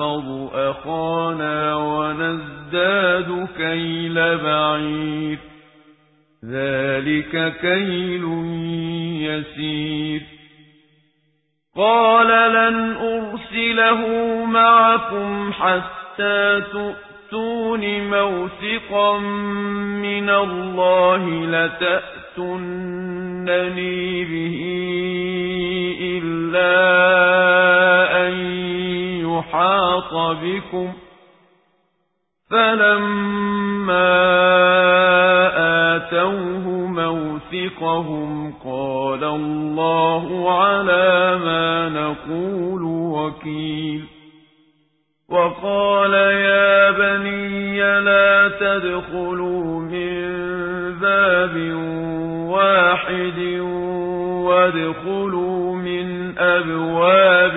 ونحفظ أخانا ونزداد كيل بعير. ذلك كيل يسير. قال لن أرسله معكم حتى تؤتون موثقا من الله لتأتنني به إلا بكم فلما آتوه موثقهم قال الله على ما نقول وكيل وقال يا بني لا تدخلوا من باب واحد وادخلوا من أبواب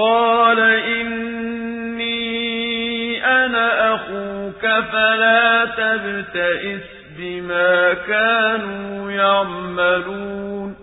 قال إني أنا أخوك فلا تبتئس بما كانوا يعملون